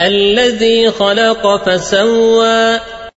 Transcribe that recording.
الذي خلق فسوى